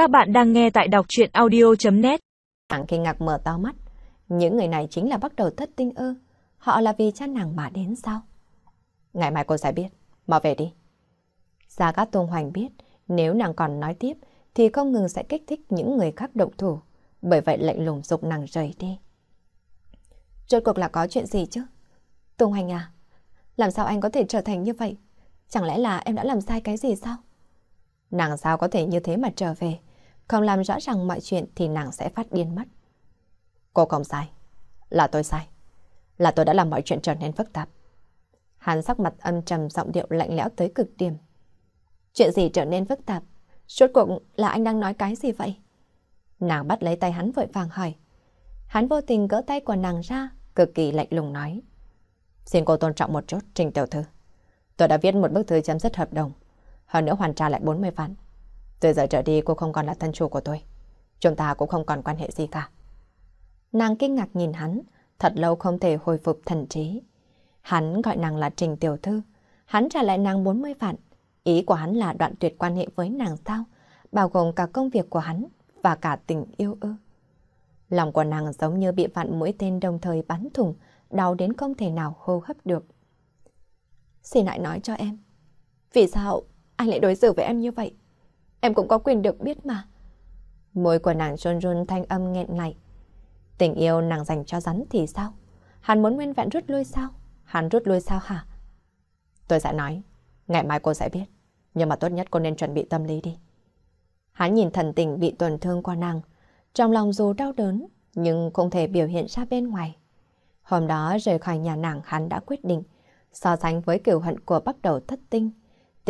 Các bạn đang nghe tại đọc chuyện audio.net Nàng kinh ngạc mở to mắt. Những người này chính là bắt đầu thất tinh ư. Họ là vì cha nàng mà đến sao? Ngày mai cô sẽ biết. Mau về đi. Gia Cát Tôn Hoành biết nếu nàng còn nói tiếp thì không ngừng sẽ kích thích những người khác động thủ. Bởi vậy lệnh lùng dục nàng rời đi. Rốt cuộc là có chuyện gì chứ? Tôn Hoành à, làm sao anh có thể trở thành như vậy? Chẳng lẽ là em đã làm sai cái gì sao? Nàng sao có thể như thế mà trở về? Không làm rõ ràng mọi chuyện thì nàng sẽ phát điên mất. Cô không sai. Là tôi sai. Là tôi đã làm mọi chuyện trở nên phức tạp. Hắn sắc mặt âm trầm giọng điệu lạnh lẽo tới cực điểm. Chuyện gì trở nên phức tạp? Suốt cuộc là anh đang nói cái gì vậy? Nàng bắt lấy tay hắn vội vàng hỏi. Hắn vô tình gỡ tay của nàng ra, cực kỳ lạnh lùng nói. Xin cô tôn trọng một chút, Trình Tiểu Thư. Tôi đã viết một bức thư chấm dứt hợp đồng. Hơn nữa hoàn trả lại 40 vạn. Từ giờ trở đi cô không còn là thân chủ của tôi. Chúng ta cũng không còn quan hệ gì cả. Nàng kinh ngạc nhìn hắn, thật lâu không thể hồi phục thần trí. Hắn gọi nàng là Trình Tiểu Thư. Hắn trả lại nàng 40 vạn. Ý của hắn là đoạn tuyệt quan hệ với nàng sao, bao gồm cả công việc của hắn và cả tình yêu ư. Lòng của nàng giống như bị vạn mũi tên đồng thời bắn thủng, đau đến không thể nào hô hấp được. Xin hãy nói cho em, vì sao anh lại đối xử với em như vậy? Em cũng có quyền được biết mà. Môi của nàng run run thanh âm nghẹn lại. Tình yêu nàng dành cho rắn thì sao? Hắn muốn nguyên vẹn rút lui sao? Hắn rút lui sao hả? Tôi sẽ nói, ngày mai cô sẽ biết. Nhưng mà tốt nhất cô nên chuẩn bị tâm lý đi. Hắn nhìn thần tình bị tổn thương qua nàng. Trong lòng dù đau đớn, nhưng không thể biểu hiện ra bên ngoài. Hôm đó rời khỏi nhà nàng hắn đã quyết định, so sánh với kiểu hận của bắt đầu thất tinh.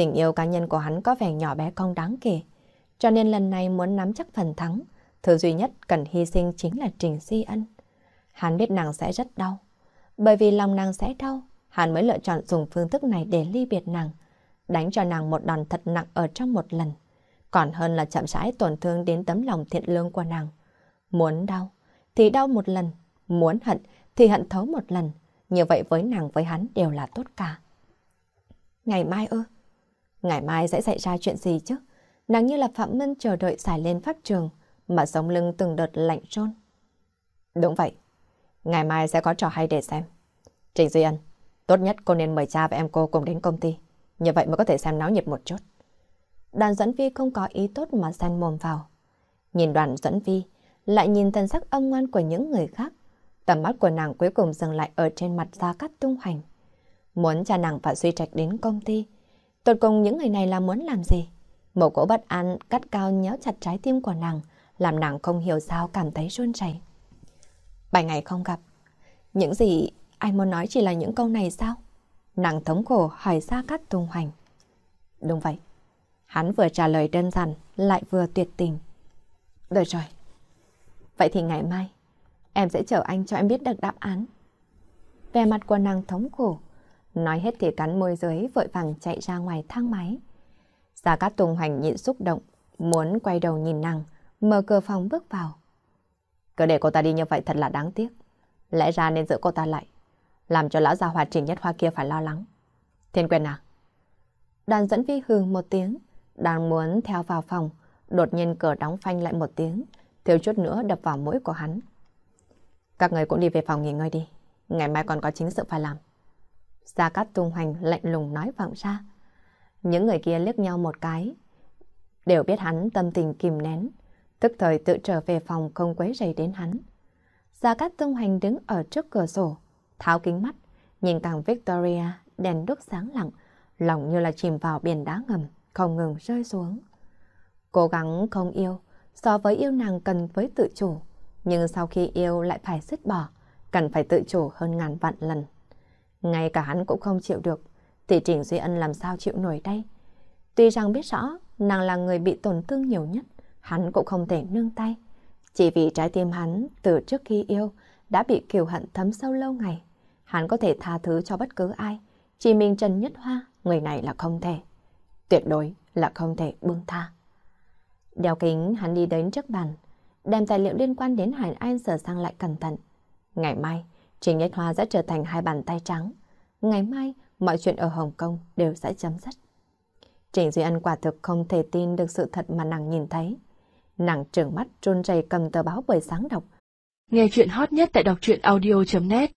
Tình yêu cá nhân của hắn có vẻ nhỏ bé không đáng kể. Cho nên lần này muốn nắm chắc phần thắng, thứ duy nhất cần hy sinh chính là Trình Si Ân. Hắn biết nàng sẽ rất đau. Bởi vì lòng nàng sẽ đau, hắn mới lựa chọn dùng phương thức này để ly biệt nàng, đánh cho nàng một đòn thật nặng ở trong một lần. Còn hơn là chậm rãi tổn thương đến tấm lòng thiện lương của nàng. Muốn đau thì đau một lần, muốn hận thì hận thấu một lần. Như vậy với nàng với hắn đều là tốt cả. Ngày mai ư? Ngày mai sẽ xảy ra chuyện gì chứ? Nàng như là Phạm Mân chờ đợi xài lên pháp trường, mà sống lưng từng đợt lạnh trôn. Đúng vậy, ngày mai sẽ có trò hay để xem. Trình Duy Ân, tốt nhất cô nên mời cha và em cô cùng đến công ty. Như vậy mới có thể xem náo nhiệt một chút. Đoàn dẫn vi không có ý tốt mà xen mồm vào. Nhìn đoàn dẫn vi, lại nhìn thân sắc âm ngoan của những người khác. Tầm mắt của nàng cuối cùng dừng lại ở trên mặt Gia Cát Tung Hoành. Muốn cha nàng và Duy Trạch đến công ty. Tột cùng những người này là muốn làm gì? Một cỗ bất an cắt cao nhéo chặt trái tim của nàng, làm nàng không hiểu sao cảm thấy run rẩy. Bảy ngày không gặp. Những gì anh muốn nói chỉ là những câu này sao? Nàng thống khổ hỏi ra Cát Tung Hoành. Đúng vậy. Hắn vừa trả lời đơn giản, lại vừa tuyệt tình. Được rồi. Vậy thì ngày mai, em sẽ chờ anh cho em biết được đáp án. Về mặt của nàng thống khổ, nói hết thì cắn môi dưới vội vàng chạy ra ngoài thang máy. Gia Cát Tùng Hoành nhịn xúc động, muốn quay đầu nhìn nàng, mở cửa phòng bước vào. Cứ để cô ta đi như vậy thật là đáng tiếc. Lẽ ra nên giữ cô ta lại, làm cho lão gia hòa trình nhất hoa kia phải lo lắng. Thiên quyền à? Đoàn dẫn vi hừ một tiếng, đang muốn theo vào phòng, đột nhiên cửa đóng phanh lại một tiếng, thiếu chút nữa đập vào mũi của hắn. Các người cũng đi về phòng nghỉ ngơi đi, ngày mai còn có chính sự phải làm. Gia Cát Tung Hoành lạnh lùng nói vọng ra. Những người kia liếc nhau một cái, đều biết hắn tâm tình kìm nén, tức thời tự trở về phòng không quấy rầy đến hắn. Gia Cát Tung Hoành đứng ở trước cửa sổ, tháo kính mắt, nhìn tàng Victoria đèn đúc sáng lặng, lòng như là chìm vào biển đá ngầm không ngừng rơi xuống. Cố gắng không yêu, so với yêu nàng cần với tự chủ, nhưng sau khi yêu lại phải dứt bỏ, cần phải tự chủ hơn ngàn vạn lần. Ngay cả hắn cũng không chịu được, thì Trình Duy Ân làm sao chịu nổi đây? Tuy rằng biết rõ nàng là người bị tổn thương nhiều nhất, hắn cũng không thể nương tay. Chỉ vì trái tim hắn từ trước khi yêu đã bị kiều hận thấm sâu lâu ngày. Hắn có thể tha thứ cho bất cứ ai, chỉ mình Trần Nhất Hoa, người này là không thể tuyệt đối là không thể buông tha. Đeo kính hắn đi đến trước bàn, đem tài liệu liên quan đến Hải An sửa sang lại cẩn thận. Ngày mai, Trình Nhất Hoa sẽ trở thành hai bàn tay trắng. Ngày mai, mọi chuyện ở Hồng Kông đều sẽ chấm dứt. Trình Duy Ân quả thực không thể tin được sự thật mà nàng nhìn thấy. Nàng trừng mắt trôn rầy cầm tờ báo buổi sáng đọc. Nghe chuyện hot nhất tại đọc truyện audio.net